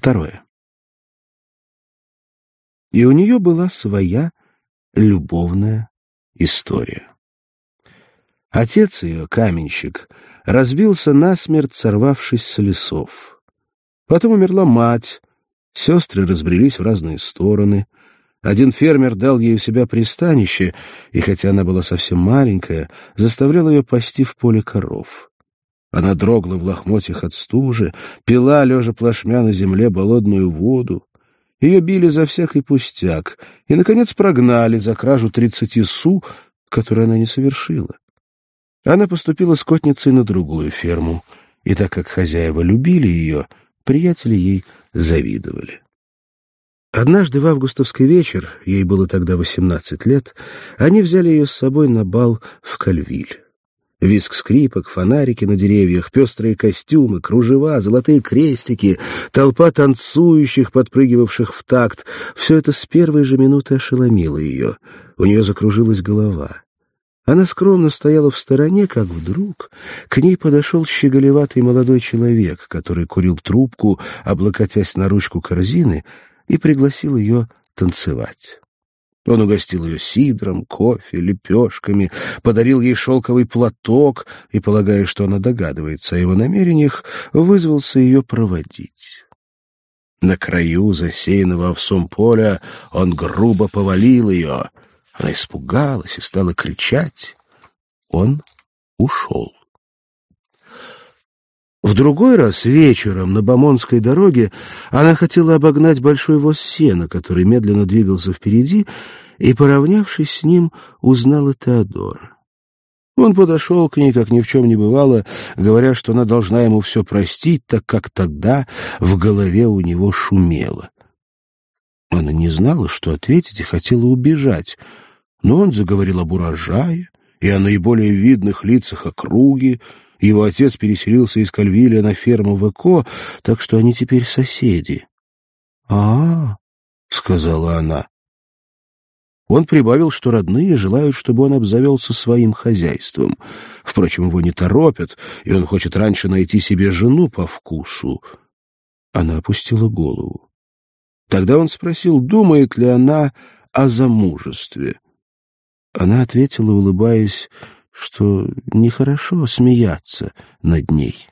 Второе. И у нее была своя любовная история. Отец ее, каменщик, разбился насмерть, сорвавшись с лесов. Потом умерла мать, сестры разбрелись в разные стороны. Один фермер дал ей у себя пристанище, и хотя она была совсем маленькая, заставлял ее пасти в поле коров. Она дрогла в лохмотьях от стужи, пила, лежа плашмя на земле, болотную воду. Ее били за всякий пустяк и, наконец, прогнали за кражу тридцати су, которую она не совершила. Она поступила скотницей на другую ферму, и так как хозяева любили ее, приятели ей завидовали. Однажды в августовский вечер, ей было тогда восемнадцать лет, они взяли ее с собой на бал в Кальвиль. Виск скрипок, фонарики на деревьях, пестрые костюмы, кружева, золотые крестики, толпа танцующих, подпрыгивавших в такт — все это с первой же минуты ошеломило ее. У нее закружилась голова. Она скромно стояла в стороне, как вдруг к ней подошел щеголеватый молодой человек, который курил трубку, облокотясь на ручку корзины, и пригласил ее танцевать. Он угостил ее сидром, кофе, лепешками, подарил ей шелковый платок и, полагая, что она догадывается о его намерениях, вызвался ее проводить. На краю засеянного овсом поля он грубо повалил ее, она испугалась и стала кричать. Он ушел. В другой раз вечером на Бамонской дороге она хотела обогнать большой воз сена, который медленно двигался впереди, и, поравнявшись с ним, узнала Теодора. Он подошел к ней, как ни в чем не бывало, говоря, что она должна ему все простить, так как тогда в голове у него шумело. Она не знала, что ответить, и хотела убежать — но он заговорил об урожае и о наиболее видных лицах округи. Его отец переселился из Кальвиля на ферму в Эко, так что они теперь соседи. «А, -а — сказала она. Он прибавил, что родные желают, чтобы он обзавелся своим хозяйством. Впрочем, его не торопят, и он хочет раньше найти себе жену по вкусу. Она опустила голову. Тогда он спросил, думает ли она о замужестве. Она ответила, улыбаясь, что нехорошо смеяться над ней.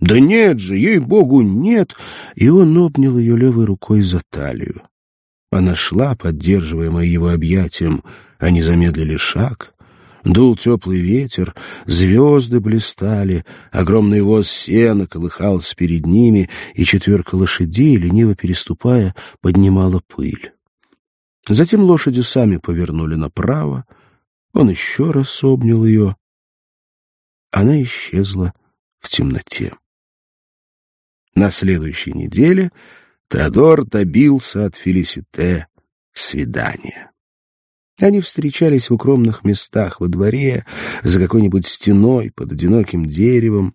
«Да нет же, ей-богу, нет!» И он обнял ее левой рукой за талию. Она шла, поддерживаемая его объятием. Они замедлили шаг. Дул теплый ветер, звезды блистали, огромный воз сена колыхался перед ними, и четверка лошадей, лениво переступая, поднимала пыль. Затем лошади сами повернули направо. Он еще раз обнял ее. Она исчезла в темноте. На следующей неделе Теодор добился от Фелисите свидания. Они встречались в укромных местах во дворе, за какой-нибудь стеной, под одиноким деревом.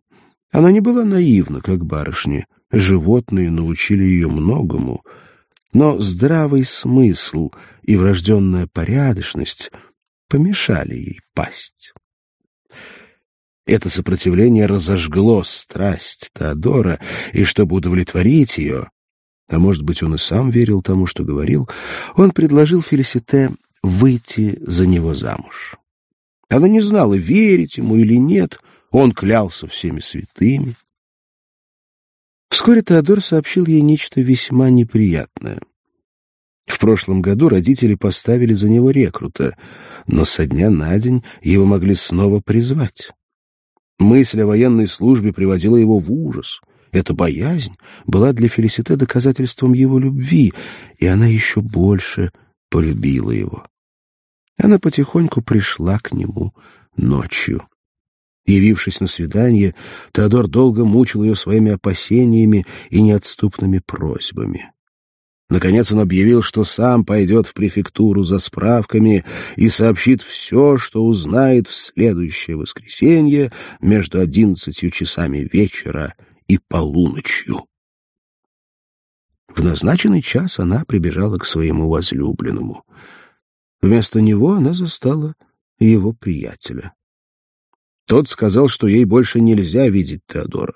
Она не была наивна, как барышни. Животные научили ее многому — но здравый смысл и врожденная порядочность помешали ей пасть. Это сопротивление разожгло страсть Теодора, и чтобы удовлетворить ее, а может быть, он и сам верил тому, что говорил, он предложил Фелисите выйти за него замуж. Она не знала, верить ему или нет, он клялся всеми святыми. Вскоре Теодор сообщил ей нечто весьма неприятное. В прошлом году родители поставили за него рекрута, но со дня на день его могли снова призвать. Мысль о военной службе приводила его в ужас. Эта боязнь была для Фелисите доказательством его любви, и она еще больше полюбила его. Она потихоньку пришла к нему ночью. Явившись на свидание, Теодор долго мучил ее своими опасениями и неотступными просьбами. Наконец он объявил, что сам пойдет в префектуру за справками и сообщит все, что узнает в следующее воскресенье между одиннадцатью часами вечера и полуночью. В назначенный час она прибежала к своему возлюбленному. Вместо него она застала его приятеля. Тот сказал, что ей больше нельзя видеть Теодора,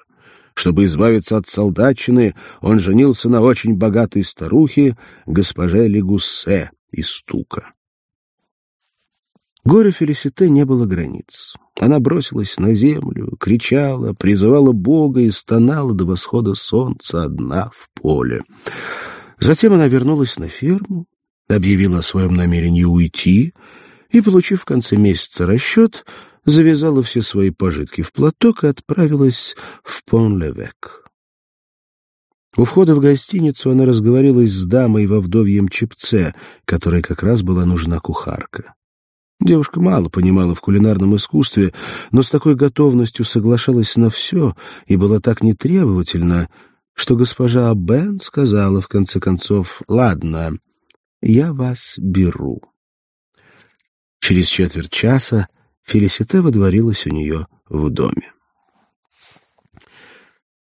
Чтобы избавиться от солдатчины, он женился на очень богатой старухе, госпоже Легуссе из Тука. Горе Фелисите не было границ. Она бросилась на землю, кричала, призывала Бога и стонала до восхода солнца одна в поле. Затем она вернулась на ферму, объявила о своем намерении уйти и, получив в конце месяца расчет, завязала все свои пожитки в платок и отправилась в Пон-Левек. У входа в гостиницу она разговорилась с дамой во вдовьем чепце, которой как раз была нужна кухарка. Девушка мало понимала в кулинарном искусстве, но с такой готовностью соглашалась на все и была так нетребовательна, что госпожа Бен сказала в конце концов «Ладно, я вас беру». Через четверть часа Фелисите водворилась у нее в доме.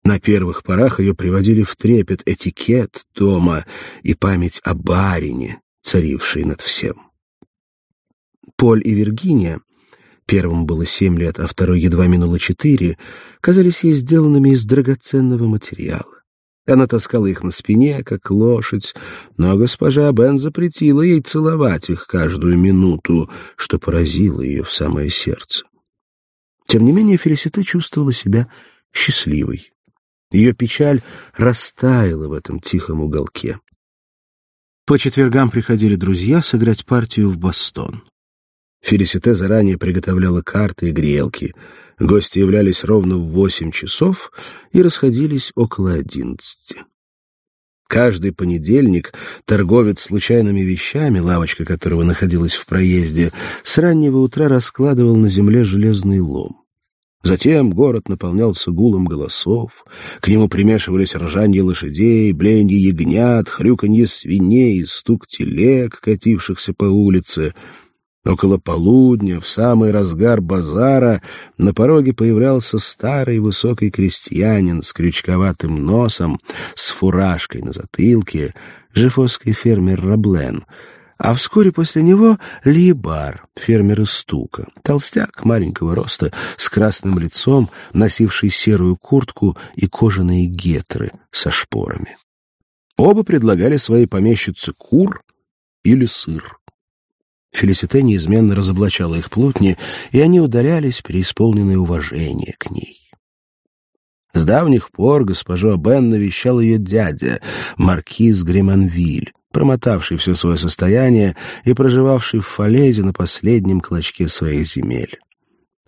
На первых порах ее приводили в трепет этикет дома и память о барине, царившей над всем. Поль и Виргиния, первому было семь лет, а второй едва минуло четыре, казались ей сделанными из драгоценного материала. Она таскала их на спине, как лошадь, но госпожа Бен запретила ей целовать их каждую минуту, что поразило ее в самое сердце. Тем не менее, Фелисита чувствовала себя счастливой. Ее печаль растаяла в этом тихом уголке. По четвергам приходили друзья сыграть партию в Бостон. Фелисите заранее приготовляла карты и грелки. Гости являлись ровно в восемь часов и расходились около одиннадцати. Каждый понедельник торговец случайными вещами, лавочка которого находилась в проезде, с раннего утра раскладывал на земле железный лом. Затем город наполнялся гулом голосов, к нему примешивались ржанье лошадей, бленье ягнят, хрюканье свиней и стук телег, катившихся по улице — Около полудня, в самый разгар базара, на пороге появлялся старый высокий крестьянин с крючковатым носом, с фуражкой на затылке, жифосский фермер Раблен, а вскоре после него Либар, фермер из Стука, толстяк маленького роста, с красным лицом, носивший серую куртку и кожаные гетры со шпорами. Оба предлагали своей помещице кур или сыр. Фелисите неизменно разоблачала их плутни, и они удалялись, преисполненные уважения к ней. С давних пор госпожу Бен навещал ее дядя, маркиз Греманвиль, промотавший все свое состояние и проживавший в Фалезе на последнем клочке своих земель.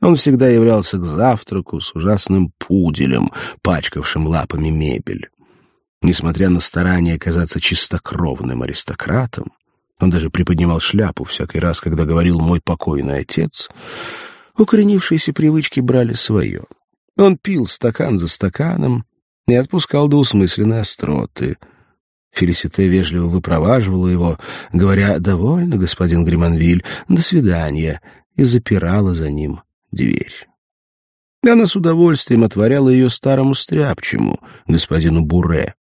Он всегда являлся к завтраку с ужасным пуделем, пачкавшим лапами мебель. Несмотря на старание казаться чистокровным аристократом, он даже приподнимал шляпу всякий раз, когда говорил «мой покойный отец». Укоренившиеся привычки брали свое. Он пил стакан за стаканом и отпускал двусмысленные остроты. Фелисите вежливо выпроваживала его, говоря «довольно, господин Гриманвиль, до свидания», и запирала за ним дверь. Она с удовольствием отворяла ее старому стряпчему, господину Буре.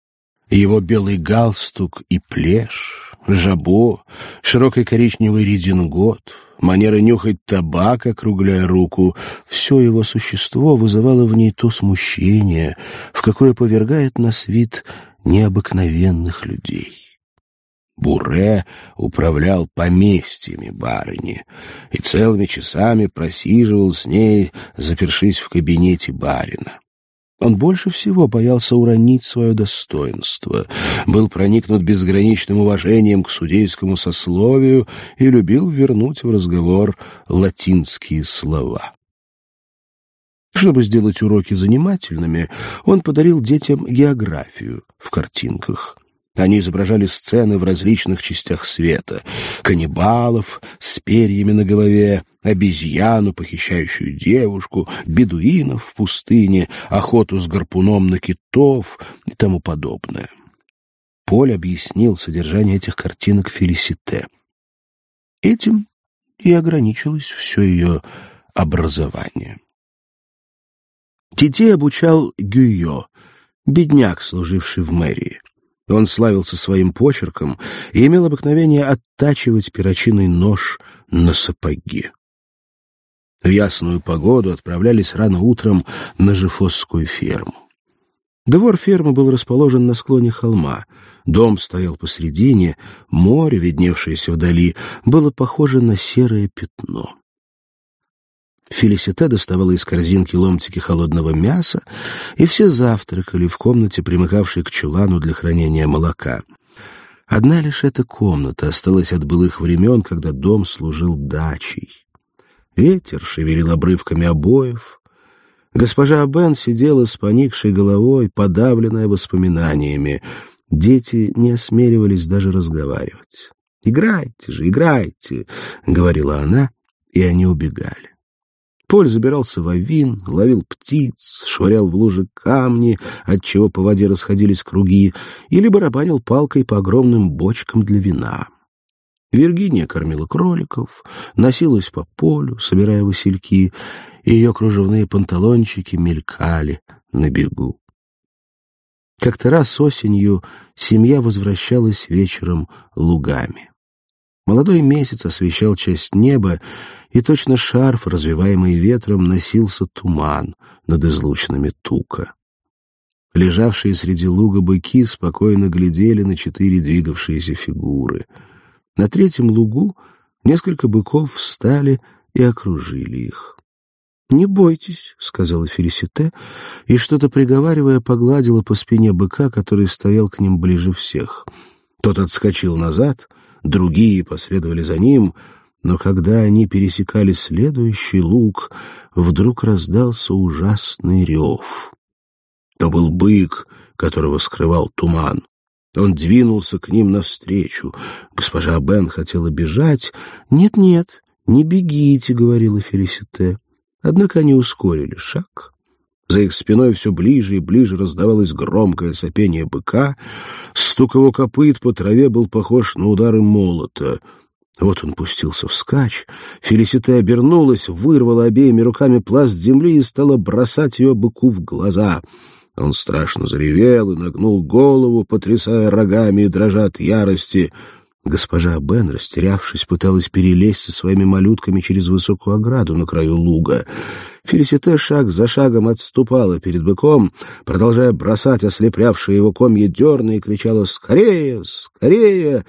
Его белый галстук и плешь жабо, широкий коричневый редингот, манера нюхать табак, округляя руку — все его существо вызывало в ней то смущение, в какое повергает нас вид необыкновенных людей. Буре управлял поместьями барыни и целыми часами просиживал с ней, запершись в кабинете барина. Он больше всего боялся уронить свое достоинство, был проникнут безграничным уважением к судейскому сословию и любил вернуть в разговор латинские слова. Чтобы сделать уроки занимательными, он подарил детям географию в картинках. Они изображали сцены в различных частях света. Каннибалов с перьями на голове, обезьяну, похищающую девушку, бедуинов в пустыне, охоту с гарпуном на китов и тому подобное. Поль объяснил содержание этих картинок Фелисите. Этим и ограничилось все ее образование. Детей обучал Гюйо, бедняк, служивший в мэрии. Он славился своим почерком и имел обыкновение оттачивать перочинный нож на сапоге. В ясную погоду отправлялись рано утром на Жифосскую ферму. Двор фермы был расположен на склоне холма. Дом стоял посредине, море, видневшееся вдали, было похоже на серое пятно. Фелисита доставала из корзинки ломтики холодного мяса, и все завтракали в комнате, примыкавшей к чулану для хранения молока. Одна лишь эта комната осталась от былых времен, когда дом служил дачей. Ветер шевелил обрывками обоев. Госпожа Бен сидела с поникшей головой, подавленная воспоминаниями. Дети не осмеливались даже разговаривать. «Играйте же, играйте!» — говорила она, и они убегали. Поль забирался в авин, ловил птиц, швырял в лужи камни, отчего по воде расходились круги, или барабанил палкой по огромным бочкам для вина. Виргиния кормила кроликов, носилась по полю, собирая васильки, и ее кружевные панталончики мелькали на бегу. Как-то раз осенью семья возвращалась вечером лугами. Молодой месяц освещал часть неба, и точно шарф, развиваемый ветром, носился туман над излученными тука. Лежавшие среди луга быки спокойно глядели на четыре двигавшиеся фигуры. На третьем лугу несколько быков встали и окружили их. «Не бойтесь», — сказала Фелисите, и, что-то приговаривая, погладила по спине быка, который стоял к ним ближе всех. Тот отскочил назад — другие последовали за ним, но когда они пересекали следующий луг, вдруг раздался ужасный рев. То был бык, которого скрывал туман. Он двинулся к ним навстречу. Госпожа Бен хотела бежать. «Нет-нет, не бегите», — говорила Фелисите. Однако они ускорили шаг, за их спиной все ближе и ближе раздавалось громкое сопение быка. Стук его копыт по траве был похож на удары молота. Вот он пустился вскачь. Фелисита обернулась, вырвала обеими руками пласт земли и стала бросать ее быку в глаза. Он страшно заревел и нагнул голову, потрясая рогами и дрожа от ярости — Госпожа Бен, растерявшись, пыталась перелезть со своими малютками через высокую ограду на краю луга. Фелисите шаг за шагом отступала перед быком, продолжая бросать ослеплявшие его комья дерны и кричала «Скорее! Скорее!»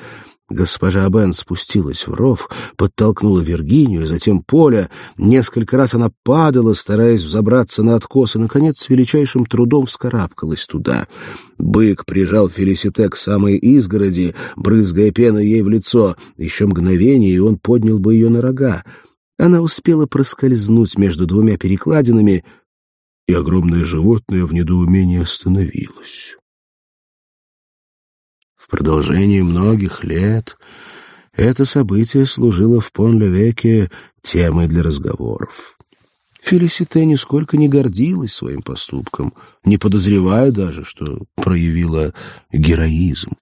Госпожа Бен спустилась в ров, подтолкнула Виргинию, затем Поля. Несколько раз она падала, стараясь взобраться на откос, и, наконец, с величайшим трудом вскарабкалась туда. Бык прижал Фелисите к самой изгороди, брызгая пеной ей в лицо. Еще мгновение, и он поднял бы ее на рога. Она успела проскользнуть между двумя перекладинами, и огромное животное в недоумении остановилось. Продолжении многих лет это событие служило в Пон-Левеке темой для разговоров. Фелисите нисколько не гордилась своим поступком, не подозревая даже, что проявила героизм.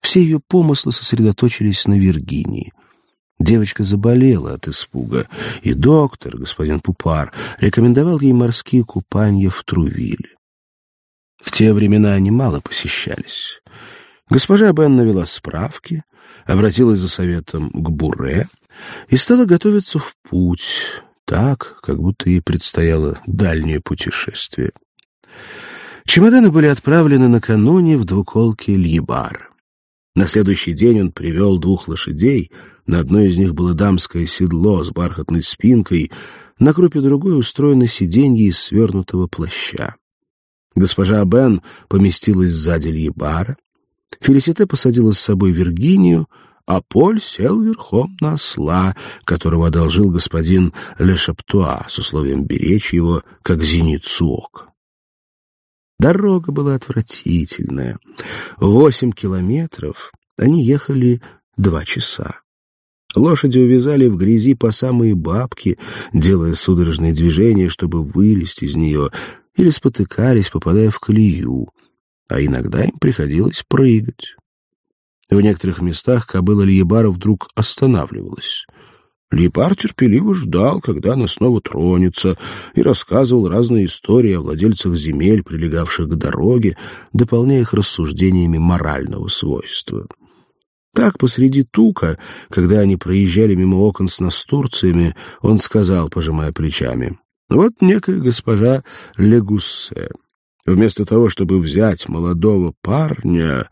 Все ее помыслы сосредоточились на Виргинии. Девочка заболела от испуга, и доктор, господин Пупар, рекомендовал ей морские купания в Трувиле. В те времена они мало посещались. Госпожа Бен навела справки, обратилась за советом к Буре и стала готовиться в путь, так, как будто ей предстояло дальнее путешествие. Чемоданы были отправлены накануне в двуколке Льебар. На следующий день он привел двух лошадей, на одной из них было дамское седло с бархатной спинкой, на крупе другой устроено сиденье из свернутого плаща. Госпожа Бен поместилась сзади Льебара, Фелисите посадила с собой Виргинию, а Поль сел верхом на осла, которого одолжил господин Ле Шаптуа с условием беречь его, как зеницу ока. Дорога была отвратительная. Восемь километров они ехали два часа. Лошади увязали в грязи по самые бабки, делая судорожные движения, чтобы вылезть из нее, или спотыкались, попадая в колею а иногда им приходилось прыгать. В некоторых местах кобыла Льебара вдруг останавливалась. Льебар терпеливо ждал, когда она снова тронется, и рассказывал разные истории о владельцах земель, прилегавших к дороге, дополняя их рассуждениями морального свойства. Так, посреди тука, когда они проезжали мимо окон с настурциями, он сказал, пожимая плечами, «Вот некая госпожа Легуссе. Вместо того, чтобы взять молодого парня...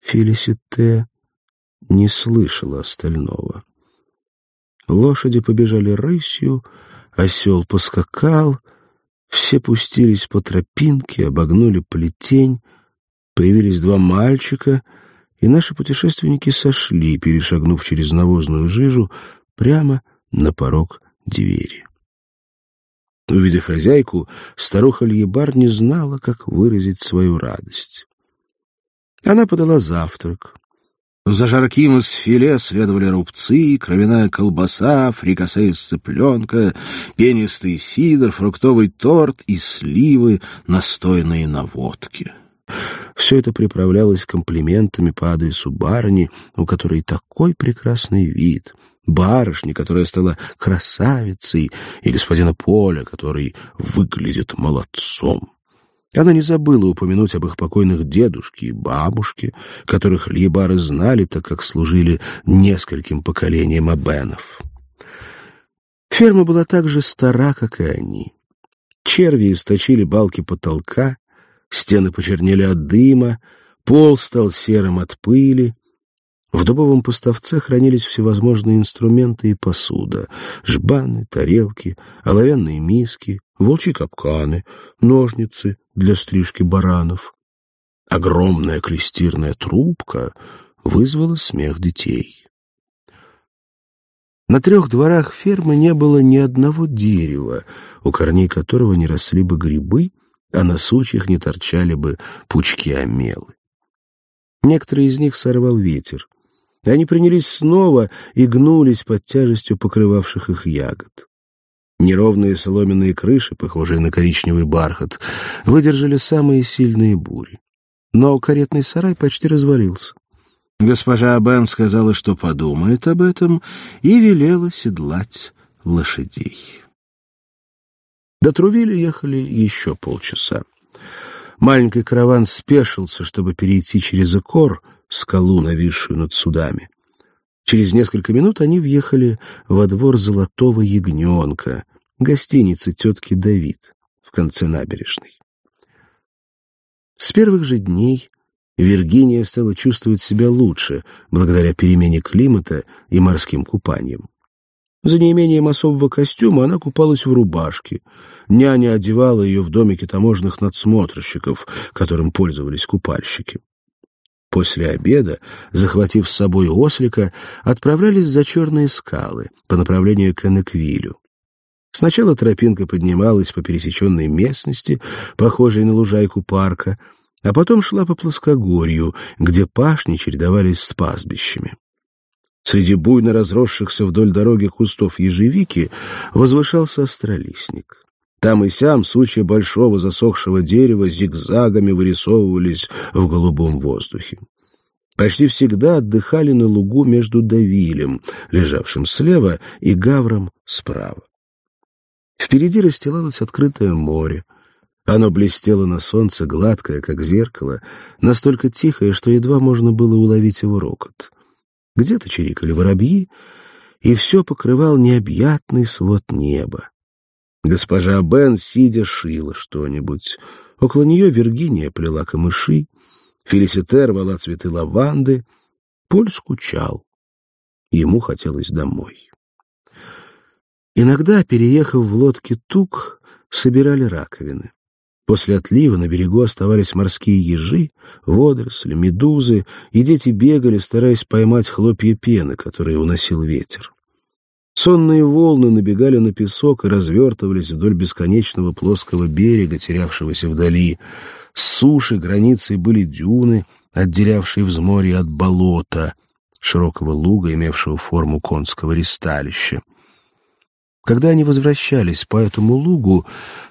Фелисите не слышала остального. Лошади побежали рысью, осел поскакал, все пустились по тропинке, обогнули плетень, появились два мальчика, и наши путешественники сошли, перешагнув через навозную жижу, прямо на порог двери. Увидя хозяйку, старуха Льебар не знала, как выразить свою радость. Она подала завтрак. За жарким из филе следовали рубцы, кровяная колбаса, фрикасе из цыпленка, пенистый сидр, фруктовый торт и сливы, настойные на водке. Все это приправлялось комплиментами по адресу барыни, у которой такой прекрасный вид, барышни, которая стала красавицей, и господина Поля, который выглядит молодцом. Она не забыла упомянуть об их покойных дедушке и бабушке, которых Льебары знали, так как служили нескольким поколениям абенов. Ферма была так же стара, как и они. Черви источили балки потолка, стены почернели от дыма, пол стал серым от пыли, в дубовом поставце хранились всевозможные инструменты и посуда — жбаны, тарелки, оловянные миски, волчьи капканы, ножницы для стрижки баранов. Огромная клестирная трубка вызвала смех детей. На трех дворах фермы не было ни одного дерева, у корней которого не росли бы грибы, а на сучьях не торчали бы пучки омелы. Некоторые из них сорвал ветер. Они принялись снова и гнулись под тяжестью покрывавших их ягод. Неровные соломенные крыши, похожие на коричневый бархат, выдержали самые сильные бури. Но каретный сарай почти развалился. Госпожа Бен сказала, что подумает об этом, и велела седлать лошадей. До Трувиля ехали еще полчаса. Маленький караван спешился, чтобы перейти через Экор, скалу, нависшую над судами. Через несколько минут они въехали во двор Золотого Ягненка, гостиницы тетки Давид в конце набережной. С первых же дней Виргиния стала чувствовать себя лучше благодаря перемене климата и морским купаниям. За неимением особого костюма она купалась в рубашке. Няня одевала ее в домике таможенных надсмотрщиков, которым пользовались купальщики. После обеда, захватив с собой ослика, отправлялись за черные скалы по направлению к Энеквилю. Сначала тропинка поднималась по пересеченной местности, похожей на лужайку парка, а потом шла по плоскогорью, где пашни чередовались с пастбищами. Среди буйно разросшихся вдоль дороги кустов ежевики возвышался остролистник. Там и сям сучья большого засохшего дерева зигзагами вырисовывались в голубом воздухе. Почти всегда отдыхали на лугу между Давилем, лежавшим слева, и Гавром справа. Впереди расстилалось открытое море. Оно блестело на солнце, гладкое, как зеркало, настолько тихое, что едва можно было уловить его рокот. Где-то чирикали воробьи, и все покрывал необъятный свод неба. Госпожа Бен, сидя, шила что-нибудь. Около нее Виргиния плела камыши, Фелисите рвала цветы лаванды. Поль скучал. Ему хотелось домой. Иногда, переехав в лодке Тук, собирали раковины. После отлива на берегу оставались морские ежи, водоросли, медузы, и дети бегали, стараясь поймать хлопья пены, которые уносил ветер. Сонные волны набегали на песок и развертывались вдоль бесконечного плоского берега, терявшегося вдали. С суши границей были дюны, отделявшие взморье от болота, широкого луга, имевшего форму конского ристалища. Когда они возвращались по этому лугу,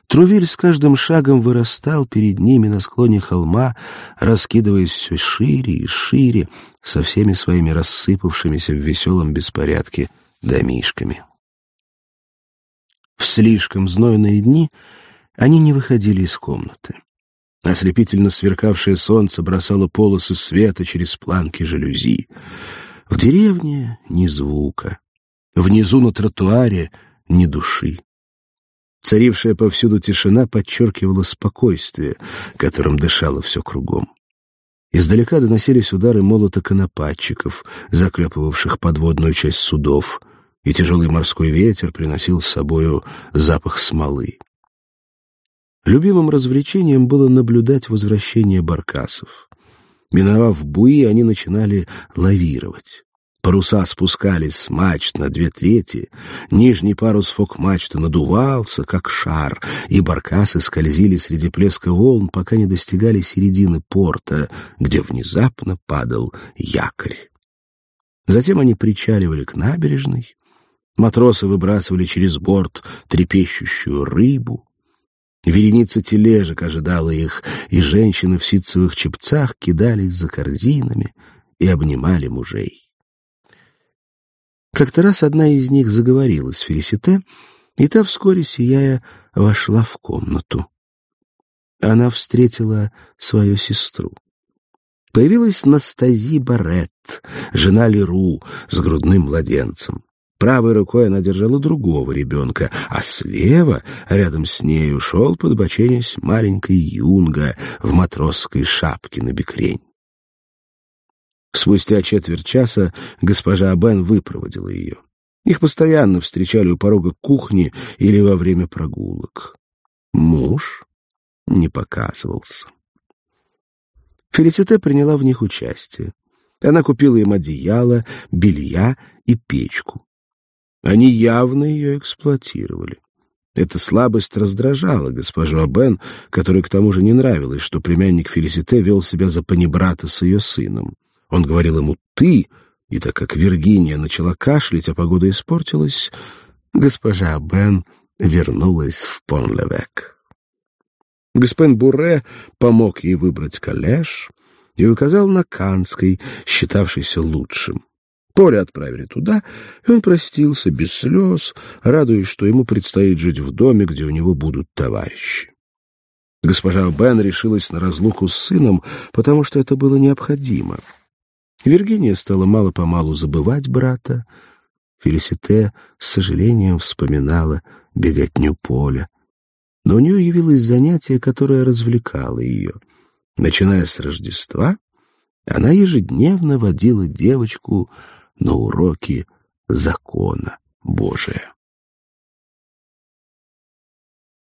Трувиль с каждым шагом вырастал перед ними на склоне холма, раскидываясь все шире и шире, со всеми своими рассыпавшимися в веселом беспорядке домишками. В слишком знойные дни они не выходили из комнаты. Ослепительно сверкавшее солнце бросало полосы света через планки жалюзи. В деревне ни звука. Внизу на тротуаре ни души. Царившая повсюду тишина подчеркивала спокойствие, которым дышало все кругом. Издалека доносились удары молота конопатчиков, заклепывавших подводную часть судов, и тяжелый морской ветер приносил с собою запах смолы. Любимым развлечением было наблюдать возвращение баркасов. Миновав буи, они начинали лавировать. Паруса спускались с мачт на две трети, нижний парус фок-мачты надувался, как шар, и баркасы скользили среди плеска волн, пока не достигали середины порта, где внезапно падал якорь. Затем они причаливали к набережной, матросы выбрасывали через борт трепещущую рыбу, вереница тележек ожидала их, и женщины в ситцевых чепцах кидались за корзинами и обнимали мужей. Как-то раз одна из них заговорила с Фелисите, и та вскоре, сияя, вошла в комнату. Она встретила свою сестру. Появилась Настази Барет, жена Леру, с грудным младенцем. Правой рукой она держала другого ребенка, а слева, рядом с ней, ушел подбоченясь маленький юнга в матросской шапке на бекрень. Спустя четверть часа госпожа Бен выпроводила ее. Их постоянно встречали у порога кухни или во время прогулок. Муж не показывался. Фелиците приняла в них участие. Она купила им одеяло, белья и печку. Они явно ее эксплуатировали. Эта слабость раздражала госпожу Абен, которой к тому же не нравилось, что племянник Фелисите вел себя за панибрата с ее сыном. Он говорил ему «ты», и так как Виргиния начала кашлять, а погода испортилась, госпожа Бен вернулась в Пон-Левек. Господин Буре помог ей выбрать коллеж и указал на Канской, считавшийся лучшим. Поле отправили туда, и он простился без слез, радуясь, что ему предстоит жить в доме, где у него будут товарищи. Госпожа Бен решилась на разлуку с сыном, потому что это было необходимо — Виргиния стала мало-помалу забывать брата. Фелисите с сожалением вспоминала беготню поля. Но у нее явилось занятие, которое развлекало ее. Начиная с Рождества, она ежедневно водила девочку на уроки закона Божия.